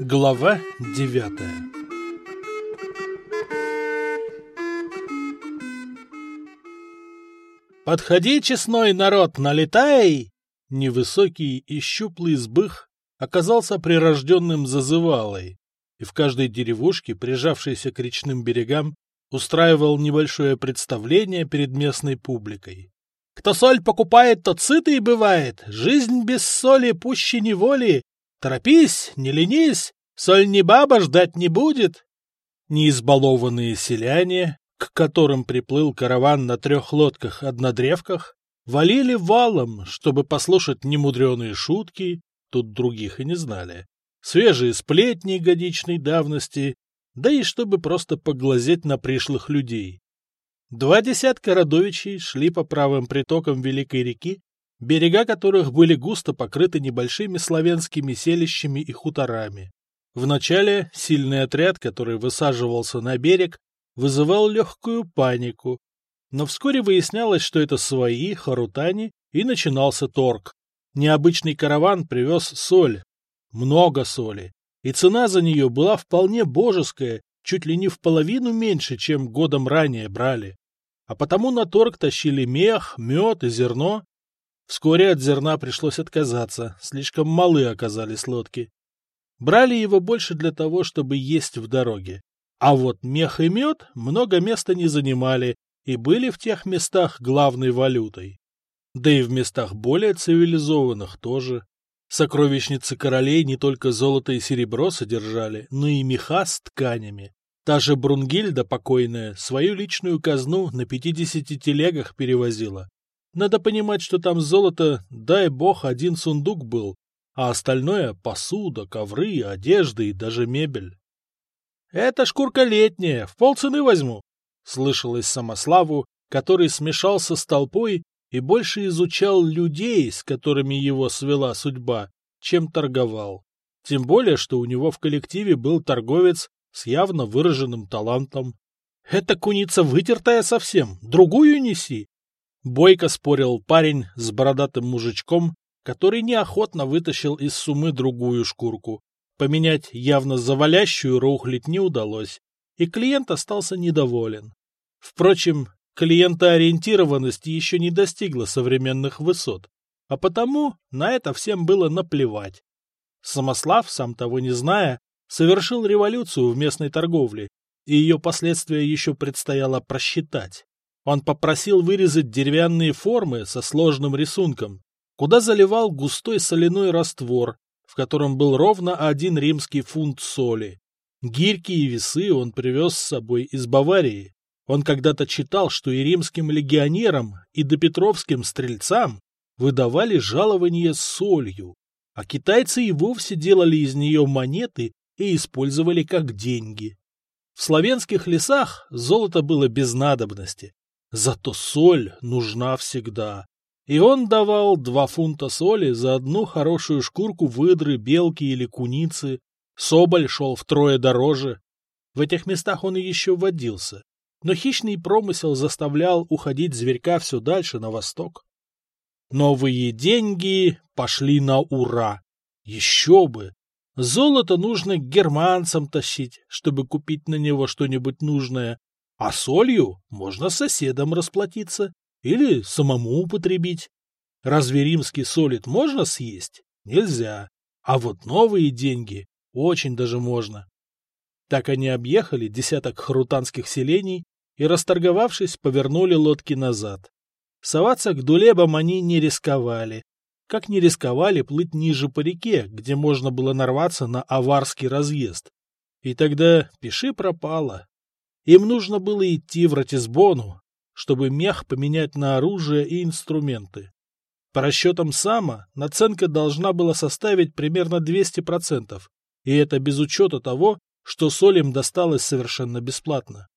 Глава девятая «Подходи, честной народ, налетай!» Невысокий и щуплый сбых оказался прирожденным зазывалой, и в каждой деревушке, прижавшейся к речным берегам, устраивал небольшое представление перед местной публикой. «Кто соль покупает, тот сытый бывает, жизнь без соли пуще неволи, торопись, не ленись, соль не баба ждать не будет». Неизбалованные селяне, к которым приплыл караван на трех лодках-однодревках, валили валом, чтобы послушать немудреные шутки, тут других и не знали, свежие сплетни годичной давности, да и чтобы просто поглазеть на пришлых людей. Два десятка родовичей шли по правым притокам Великой реки, берега которых были густо покрыты небольшими славянскими селищами и хуторами. Вначале сильный отряд, который высаживался на берег, вызывал легкую панику, но вскоре выяснялось, что это свои, харутани, и начинался торг. Необычный караван привез соль, много соли, и цена за нее была вполне божеская, чуть ли не в половину меньше, чем годом ранее брали. А потому на торг тащили мех, мед и зерно. Вскоре от зерна пришлось отказаться, слишком малы оказались лодки. Брали его больше для того, чтобы есть в дороге. А вот мех и мед много места не занимали и были в тех местах главной валютой. Да и в местах более цивилизованных тоже. Сокровищницы королей не только золото и серебро содержали, но и меха с тканями. Та же Брунгильда покойная свою личную казну на пятидесяти телегах перевозила. Надо понимать, что там золото, дай бог, один сундук был, а остальное — посуда, ковры, одежда и даже мебель. «Это шкурка летняя, в полцены возьму», — слышалось Самославу, который смешался с толпой и больше изучал людей, с которыми его свела судьба, чем торговал. Тем более, что у него в коллективе был торговец с явно выраженным талантом. «Это куница вытертая совсем, другую неси!» Бойко спорил парень с бородатым мужичком, который неохотно вытащил из сумы другую шкурку. Поменять явно завалящую рухлить не удалось, и клиент остался недоволен. Впрочем, клиентоориентированность еще не достигла современных высот, а потому на это всем было наплевать. Самослав, сам того не зная, совершил революцию в местной торговле, и ее последствия еще предстояло просчитать. Он попросил вырезать деревянные формы со сложным рисунком, куда заливал густой соляной раствор, в котором был ровно один римский фунт соли. Гирьки и весы он привез с собой из Баварии. Он когда-то читал, что и римским легионерам, и допетровским стрельцам выдавали жалование солью, а китайцы и вовсе делали из нее монеты и использовали как деньги. В славянских лесах золото было без надобности, зато соль нужна всегда. И он давал два фунта соли за одну хорошую шкурку выдры, белки или куницы. Соболь шел втрое дороже. В этих местах он еще водился. Но хищный промысел заставлял уходить зверька все дальше на восток. Новые деньги пошли на ура. Еще бы! Золото нужно германцам тащить, чтобы купить на него что-нибудь нужное, а солью можно соседам расплатиться или самому употребить. Разве римский солид можно съесть? Нельзя. А вот новые деньги очень даже можно. Так они объехали десяток хрутанских селений и, расторговавшись, повернули лодки назад. Соваться к дулебам они не рисковали, как не рисковали плыть ниже по реке, где можно было нарваться на аварский разъезд. И тогда пиши пропало. Им нужно было идти в Ратисбону, чтобы мех поменять на оружие и инструменты. По расчетам САМа, наценка должна была составить примерно 200%, и это без учета того, что соль им досталось совершенно бесплатно.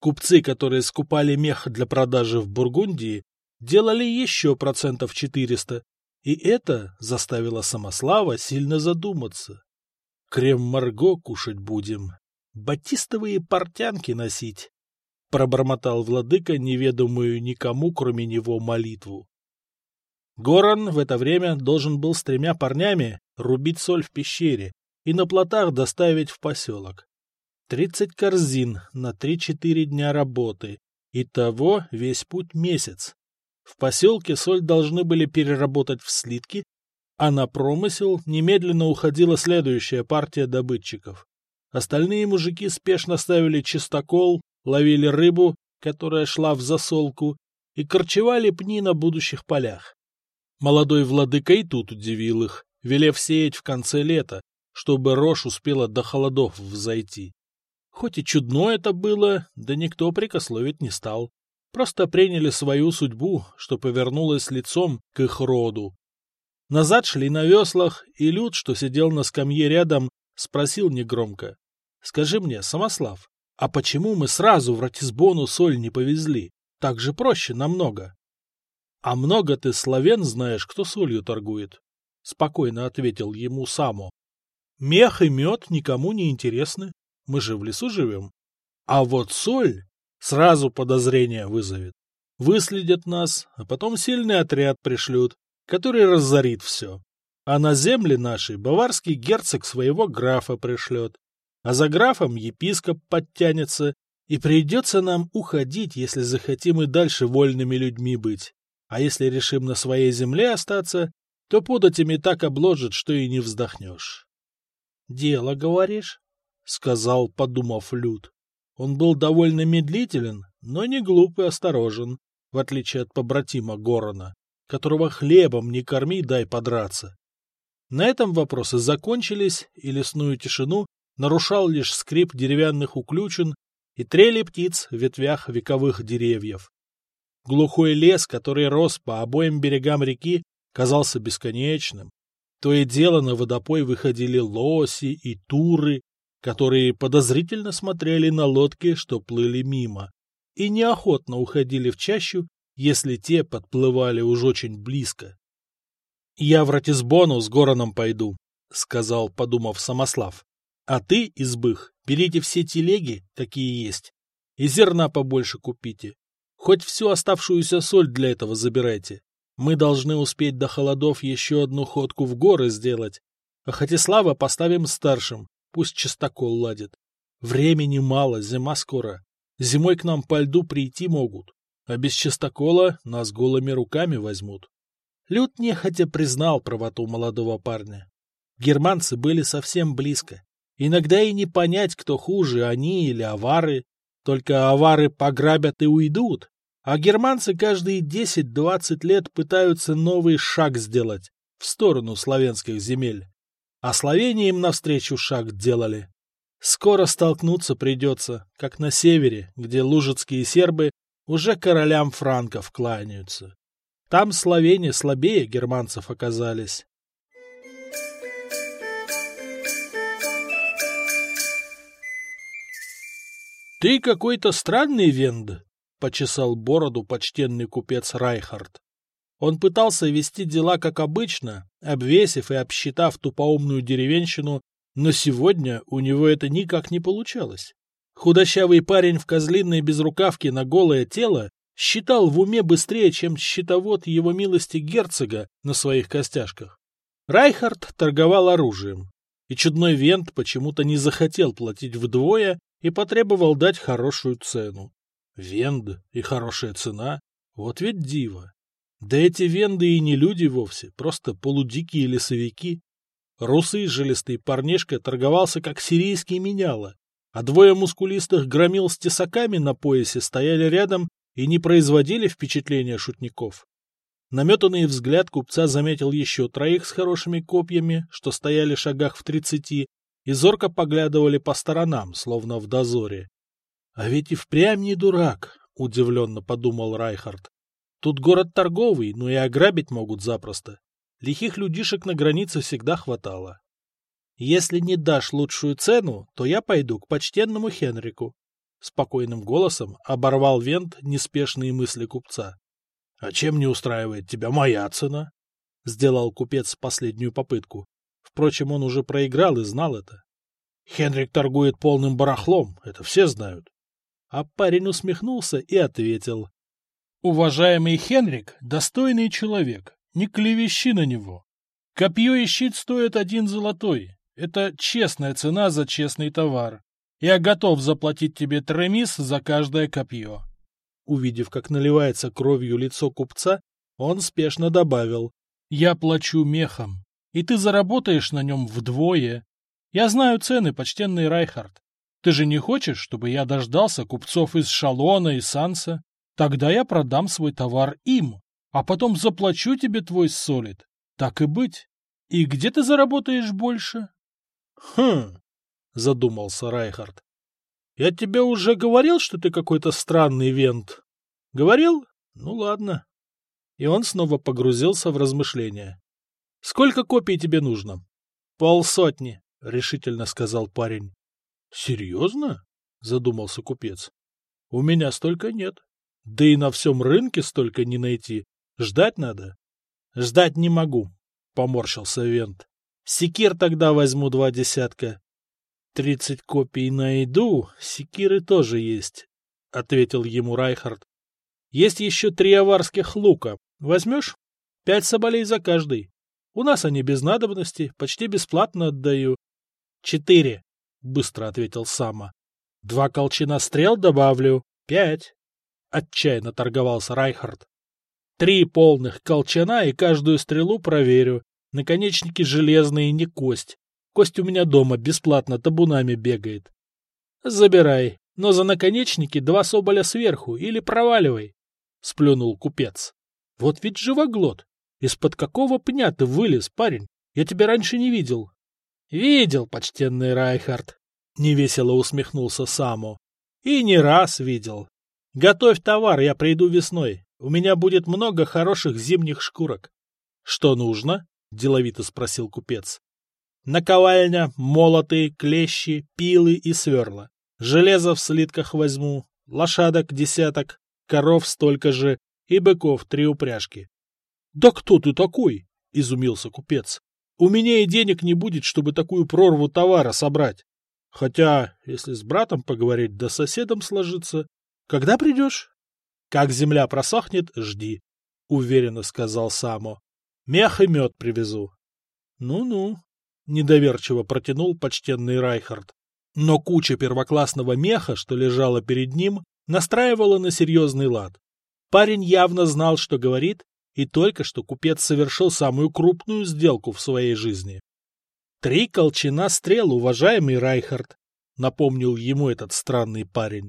Купцы, которые скупали мех для продажи в Бургундии, делали еще процентов 400, и это заставило Самослава сильно задуматься. Крем-марго кушать будем, батистовые портянки носить пробормотал владыка неведомую никому, кроме него, молитву. Горан в это время должен был с тремя парнями рубить соль в пещере и на плотах доставить в поселок. Тридцать корзин на три-четыре дня работы. Итого весь путь месяц. В поселке соль должны были переработать в слитки, а на промысел немедленно уходила следующая партия добытчиков. Остальные мужики спешно ставили чистокол, ловили рыбу, которая шла в засолку, и корчевали пни на будущих полях. Молодой владыка и тут удивил их, велев сеять в конце лета, чтобы рожь успела до холодов взойти. Хоть и чудно это было, да никто прикословить не стал. Просто приняли свою судьбу, что повернулась лицом к их роду. Назад шли на веслах, и Люд, что сидел на скамье рядом, спросил негромко. — Скажи мне, Самослав, а почему мы сразу в Ратисбону соль не повезли? Так же проще намного. — А много ты славян знаешь, кто солью торгует? — спокойно ответил ему Само. — Мех и мед никому не интересны. Мы же в лесу живем. А вот соль сразу подозрение вызовет. Выследят нас, а потом сильный отряд пришлют, который разорит все. А на земли нашей баварский герцог своего графа пришлет. А за графом епископ подтянется, и придется нам уходить, если захотим и дальше вольными людьми быть. А если решим на своей земле остаться, то податями так обложат, что и не вздохнешь. — Дело, говоришь? — сказал, подумав Люд. Он был довольно медлителен, но не глуп и осторожен, в отличие от побратима Горона, которого хлебом не корми, дай подраться. На этом вопросы закончились, и лесную тишину нарушал лишь скрип деревянных уключен и трели птиц в ветвях вековых деревьев. Глухой лес, который рос по обоим берегам реки, казался бесконечным. То и дело на водопой выходили лоси и туры, которые подозрительно смотрели на лодки, что плыли мимо, и неохотно уходили в чащу, если те подплывали уж очень близко. — Я в Ратисбону с Гороном пойду, — сказал, подумав Самослав. — А ты, избых, берите все телеги, какие есть, и зерна побольше купите. Хоть всю оставшуюся соль для этого забирайте. Мы должны успеть до холодов еще одну ходку в горы сделать. А Хатислава поставим старшим, пусть чистокол ладит. Времени мало, зима скоро. Зимой к нам по льду прийти могут, а без чистокола нас голыми руками возьмут. Люд нехотя признал правоту молодого парня. Германцы были совсем близко. Иногда и не понять, кто хуже, они или авары. Только авары пограбят и уйдут, а германцы каждые 10-20 лет пытаются новый шаг сделать в сторону славянских земель. А Словении им навстречу шаг делали. Скоро столкнуться придется, как на севере, где лужицкие сербы уже королям франков кланяются. Там словени слабее германцев оказались. «Ты какой-то странный, Венд», почесал бороду почтенный купец Райхард. Он пытался вести дела как обычно, обвесив и обсчитав тупоумную деревенщину, но сегодня у него это никак не получалось. Худощавый парень в козлиной безрукавке на голое тело считал в уме быстрее, чем счетовод его милости герцога на своих костяшках. Райхард торговал оружием, и чудной Вент почему-то не захотел платить вдвое и потребовал дать хорошую цену. Венд и хорошая цена. Вот ведь диво. Да эти венды и не люди вовсе, просто полудикие лесовики. Русый жилистый парнишка торговался как сирийский меняло, а двое мускулистых громил с тесаками на поясе стояли рядом и не производили впечатления шутников. Наметанный взгляд купца заметил еще троих с хорошими копьями, что стояли шагах в тридцати, и зорко поглядывали по сторонам, словно в дозоре. А ведь и впрямь не дурак, удивленно подумал Райхард. Тут город торговый, но и ограбить могут запросто. Лихих людишек на границе всегда хватало. Если не дашь лучшую цену, то я пойду к почтенному Хенрику. Спокойным голосом оборвал Вент неспешные мысли купца. — А чем не устраивает тебя моя цена? — сделал купец последнюю попытку. Впрочем, он уже проиграл и знал это. — Хенрик торгует полным барахлом, это все знают. А парень усмехнулся и ответил. «Уважаемый Хенрик — достойный человек, Не клевещи на него. Копье и щит стоят один золотой. Это честная цена за честный товар. Я готов заплатить тебе тремис за каждое копье. Увидев, как наливается кровью лицо купца, он спешно добавил. Я плачу мехом, и ты заработаешь на нем вдвое. Я знаю цены, почтенный Райхард. Ты же не хочешь, чтобы я дождался купцов из Шалона и Санса? Тогда я продам свой товар им, а потом заплачу тебе твой солид. Так и быть. И где ты заработаешь больше? Хм, задумался Райхард. Я тебе уже говорил, что ты какой-то странный вент. Говорил? Ну ладно. И он снова погрузился в размышления. Сколько копий тебе нужно? Полсотни, решительно сказал парень. Серьезно? Задумался купец. У меня столько нет. Да и на всем рынке столько не найти. Ждать надо. Ждать не могу, поморщился Вент. Секир тогда возьму два десятка. Тридцать копий найду, секиры тоже есть, ответил ему Райхард. Есть еще три аварских лука. Возьмешь? Пять соболей за каждый. У нас они без надобности, почти бесплатно отдаю. Четыре, быстро ответил Сама. Два колчина стрел добавлю. Пять. Отчаянно торговался Райхард. Три полных колчана и каждую стрелу проверю. Наконечники железные, не кость. Кость у меня дома бесплатно табунами бегает. Забирай, но за наконечники два соболя сверху или проваливай. Сплюнул купец. Вот ведь живоглот. Из-под какого пня ты вылез, парень? Я тебя раньше не видел. Видел, почтенный Райхард. Невесело усмехнулся Само. И не раз видел. Готовь товар, я приду весной. У меня будет много хороших зимних шкурок. — Что нужно? — деловито спросил купец. — Наковальня, молоты, клещи, пилы и сверла. Железо в слитках возьму, лошадок десяток, коров столько же и быков три упряжки. — Да кто ты такой? — изумился купец. — У меня и денег не будет, чтобы такую прорву товара собрать. Хотя, если с братом поговорить да соседом сложиться, когда придешь? Как земля просохнет, жди, — уверенно сказал Само. Мех и мед привезу. Ну-ну, — недоверчиво протянул почтенный Райхард. Но куча первоклассного меха, что лежала перед ним, настраивала на серьезный лад. Парень явно знал, что говорит, и только что купец совершил самую крупную сделку в своей жизни. «Три колчана стрел, уважаемый Райхард», — напомнил ему этот странный парень.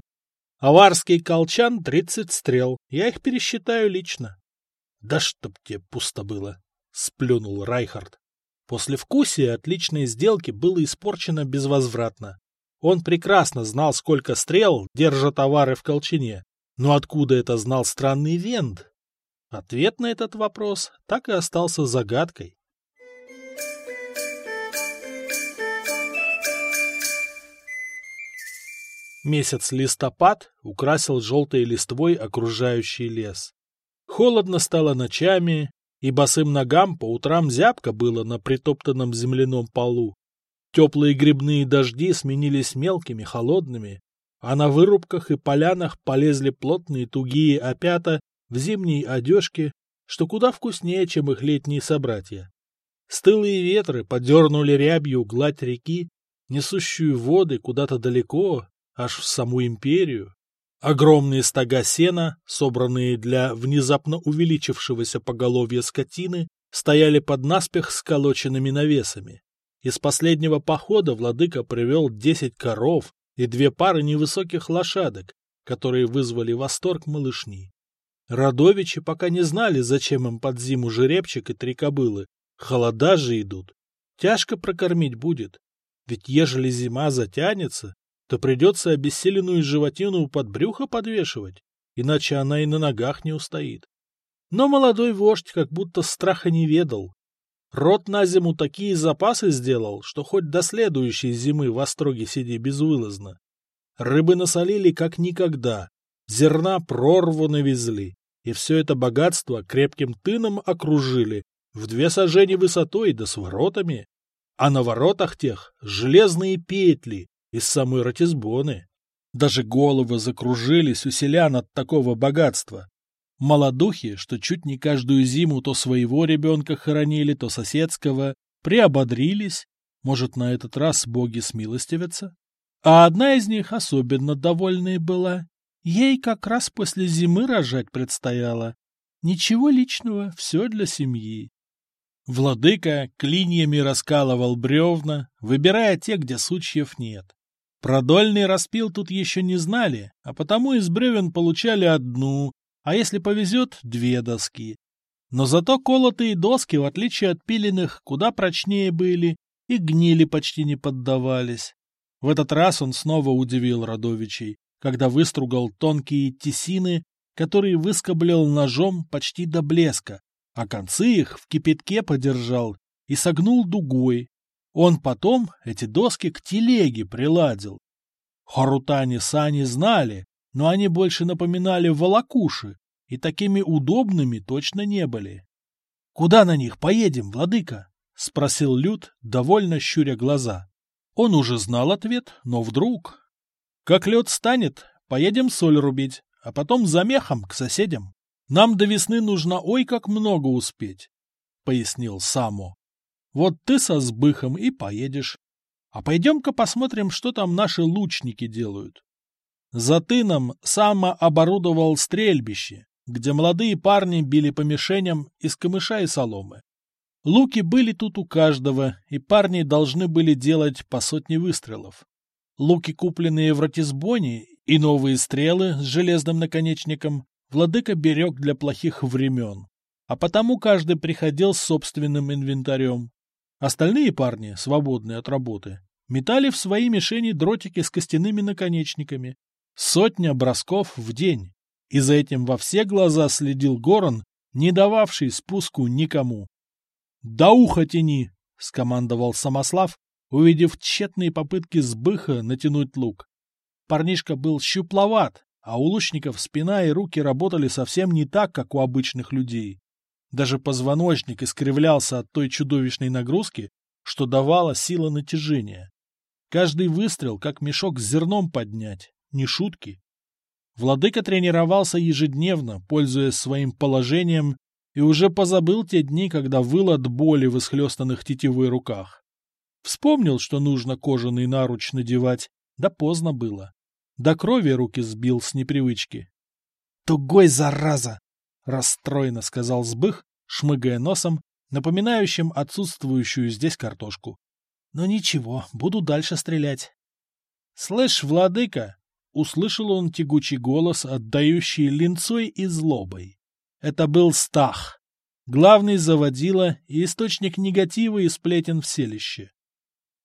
Аварский колчан — тридцать стрел. Я их пересчитаю лично. — Да чтоб тебе пусто было! — сплюнул Райхард. После вкусия отличной сделки было испорчено безвозвратно. Он прекрасно знал, сколько стрел держат товары в колчине. Но откуда это знал странный Венд? Ответ на этот вопрос так и остался загадкой. Месяц листопад украсил желтой листвой окружающий лес. Холодно стало ночами, и босым ногам по утрам зябко было на притоптанном земляном полу. Теплые грибные дожди сменились мелкими, холодными, а на вырубках и полянах полезли плотные тугие опята в зимней одежке, что куда вкуснее, чем их летние собратья. Стылые ветры подернули рябью гладь реки, несущую воды куда-то далеко, аж в саму империю. Огромные стога сена, собранные для внезапно увеличившегося поголовья скотины, стояли под наспех сколоченными навесами. Из последнего похода владыка привел десять коров и две пары невысоких лошадок, которые вызвали восторг малышни. Родовичи пока не знали, зачем им под зиму жеребчик и три кобылы. Холода же идут. Тяжко прокормить будет. Ведь ежели зима затянется, то придется обессиленную животину под брюхо подвешивать, иначе она и на ногах не устоит. Но молодой вождь как будто страха не ведал. Рот на зиму такие запасы сделал, что хоть до следующей зимы в остроге сиди безвылазно. Рыбы насолили как никогда, зерна прорву навезли, и все это богатство крепким тыном окружили, в две сажени высотой да с воротами. А на воротах тех железные петли, из самой Ратисбоны. Даже головы закружились у селян от такого богатства. Молодухи, что чуть не каждую зиму то своего ребенка хоронили, то соседского, приободрились, может, на этот раз боги смилостивятся? А одна из них особенно довольной была. Ей как раз после зимы рожать предстояло. Ничего личного, все для семьи. Владыка клиньями раскалывал бревна, выбирая те, где сучьев нет. Продольный распил тут еще не знали, а потому из бревен получали одну, а если повезет, две доски. Но зато колотые доски, в отличие от пиленных, куда прочнее были и гнили почти не поддавались. В этот раз он снова удивил Радовичей, когда выстругал тонкие тесины, которые выскоблил ножом почти до блеска, а концы их в кипятке подержал и согнул дугой. Он потом эти доски к телеге приладил. Харутани сани знали, но они больше напоминали волокуши и такими удобными точно не были. — Куда на них поедем, владыка? — спросил Люд, довольно щуря глаза. Он уже знал ответ, но вдруг... — Как лед станет, поедем соль рубить, а потом за мехом к соседям. Нам до весны нужно ой как много успеть, — пояснил Само. Вот ты со сбыхом и поедешь. А пойдем-ка посмотрим, что там наши лучники делают. За тыном Само оборудовал стрельбище, где молодые парни били по мишеням из камыша и соломы. Луки были тут у каждого, и парни должны были делать по сотне выстрелов. Луки, купленные в Ратисбоне, и новые стрелы с железным наконечником владыка берег для плохих времен, а потому каждый приходил с собственным инвентарем. Остальные парни, свободные от работы, метали в свои мишени дротики с костяными наконечниками. Сотня бросков в день. И за этим во все глаза следил Горан, не дававший спуску никому. «Да ухо тяни!» — скомандовал Самослав, увидев тщетные попытки сбыха натянуть лук. Парнишка был щупловат, а у лучников спина и руки работали совсем не так, как у обычных людей. Даже позвоночник искривлялся от той чудовищной нагрузки, что давала сила натяжения. Каждый выстрел, как мешок с зерном поднять, не шутки. Владыка тренировался ежедневно, пользуясь своим положением и уже позабыл те дни, когда выл от боли в исхлестанных тетивой руках. Вспомнил, что нужно кожаный наруч надевать, да поздно было. До крови руки сбил с непривычки. — Тугой, зараза! — расстроенно сказал Сбых, шмыгая носом, напоминающим отсутствующую здесь картошку. — Но ничего, буду дальше стрелять. — Слышь, владыка! — услышал он тягучий голос, отдающий линцой и злобой. Это был Стах, главный заводила и источник негатива и сплетен в селище.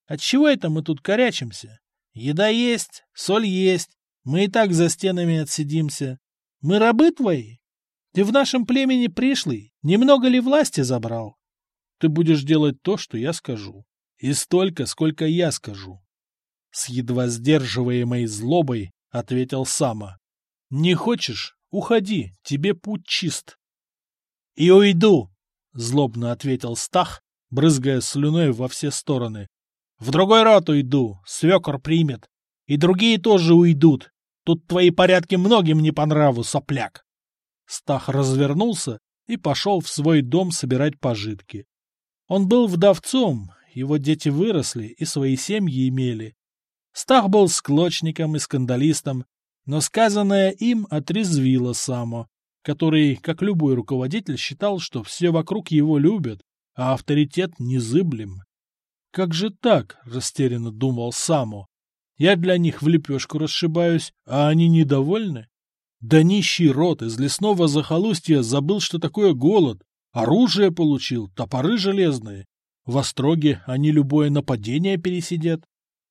Отчего это мы тут корячимся? Еда есть, соль есть, мы и так за стенами отсидимся. Мы рабы твои? Ты в нашем племени пришлый, немного ли власти забрал? Ты будешь делать то, что я скажу. И столько, сколько я скажу. С едва сдерживаемой злобой ответил Сама. Не хочешь? Уходи, тебе путь чист. — И уйду, — злобно ответил Стах, брызгая слюной во все стороны. — В другой рот уйду, свекор примет. И другие тоже уйдут. Тут твои порядки многим не по нраву, сопляк. Стах развернулся и пошел в свой дом собирать пожитки. Он был вдовцом, его дети выросли и свои семьи имели. Стах был склочником и скандалистом, но сказанное им отрезвило Само, который, как любой руководитель, считал, что все вокруг его любят, а авторитет незыблем. «Как же так?» — растерянно думал Само. «Я для них в лепешку расшибаюсь, а они недовольны?» Да нищий род из лесного захолустья забыл, что такое голод. Оружие получил, топоры железные. В Остроге они любое нападение пересидят.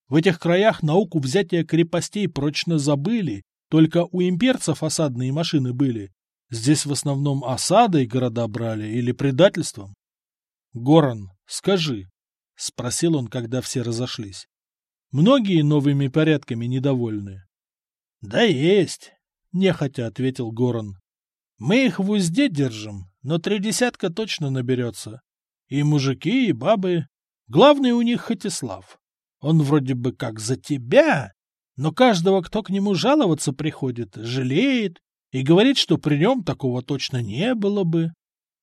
В этих краях науку взятия крепостей прочно забыли, только у имперцев осадные машины были. Здесь в основном осадой города брали или предательством. — Горан, скажи, — спросил он, когда все разошлись. — Многие новыми порядками недовольны? — Да есть, — нехотя ответил Горан. — Мы их в узде держим, но три десятка точно наберется. И мужики, и бабы. Главный у них Хатислав. Он вроде бы как за тебя, но каждого, кто к нему жаловаться приходит, жалеет и говорит, что при нем такого точно не было бы.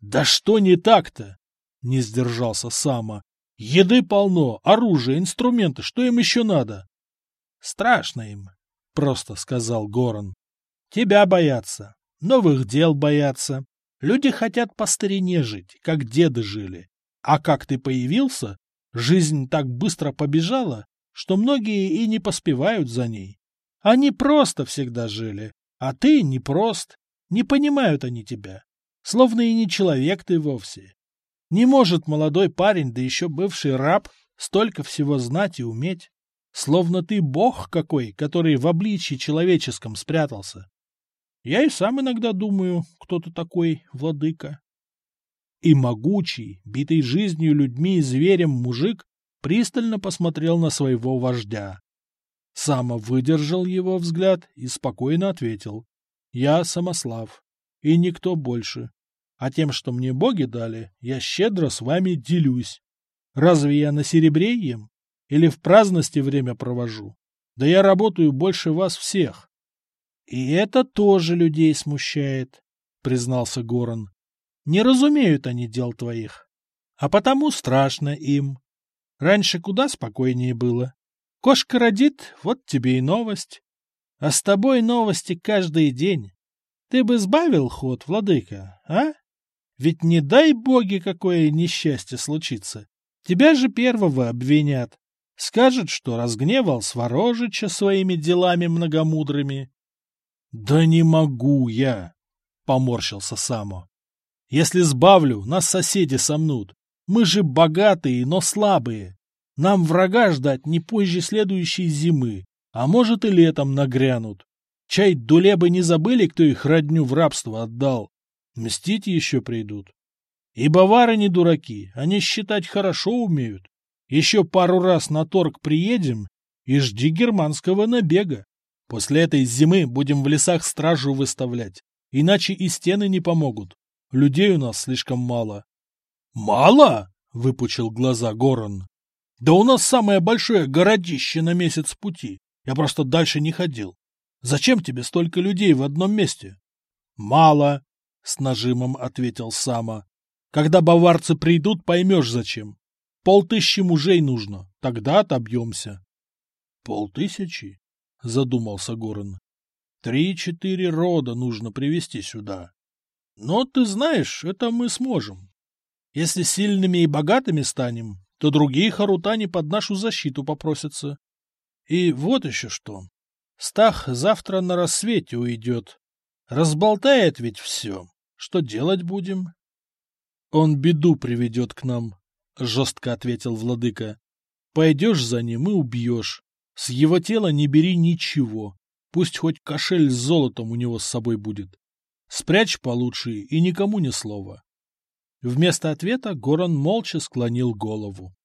Да что не так-то? Не сдержался Сама. Еды полно, оружие, инструменты, что им еще надо? Страшно им, просто сказал Горан. Тебя боятся, новых дел боятся. Люди хотят по старине жить, как деды жили. А как ты появился, жизнь так быстро побежала, что многие и не поспевают за ней. Они просто всегда жили, а ты не прост. Не понимают они тебя. Словно и не человек ты вовсе. Не может молодой парень, да еще бывший раб, столько всего знать и уметь. Словно ты бог какой, который в обличье человеческом спрятался. Я и сам иногда думаю, кто ты такой, владыка. И могучий, битый жизнью людьми и зверем мужик пристально посмотрел на своего вождя. Само выдержал его взгляд и спокойно ответил. «Я Самослав, и никто больше. А тем, что мне боги дали, я щедро с вами делюсь. Разве я на серебре ем? Или в праздности время провожу? Да я работаю больше вас всех». «И это тоже людей смущает», — признался Горан. «Не разумеют они дел твоих, а потому страшно им. Раньше куда спокойнее было. Кошка родит, вот тебе и новость. А с тобой новости каждый день. Ты бы сбавил ход, владыка, а? Ведь не дай боги, какое несчастье случится. Тебя же первого обвинят. Скажут, что разгневал Сворожича своими делами многомудрыми. — Да не могу я, — поморщился Само. — Если сбавлю, нас соседи сомнут. Мы же богатые, но слабые. Нам врага ждать не позже следующей зимы, а может и летом нагрянут. Чай дулебы не забыли, кто их родню в рабство отдал. Мстить еще придут. И бавары не дураки, они считать хорошо умеют. Еще пару раз на торг приедем и жди германского набега. После этой зимы будем в лесах стражу выставлять, иначе и стены не помогут. Людей у нас слишком мало. «Мало?» — выпучил глаза Горан. «Да у нас самое большое городище на месяц пути. Я просто дальше не ходил. Зачем тебе столько людей в одном месте?» «Мало», — с нажимом ответил Сама. «Когда баварцы придут, поймешь зачем. Полтыщи мужей нужно, тогда отобьемся». «Полтысячи?» — задумался Горан. «Три-четыре рода нужно привести сюда. Но ты знаешь, это мы сможем. Если сильными и богатыми станем, то другие харутани под нашу защиту попросятся. И вот еще что. Стах завтра на рассвете уйдет. Разболтает ведь все. Что делать будем? — Он беду приведет к нам, — жестко ответил владыка. — Пойдешь за ним и убьешь. С его тела не бери ничего. Пусть хоть кошель с золотом у него с собой будет. Спрячь получше и никому ни слова. Вместо ответа Горан молча склонил голову.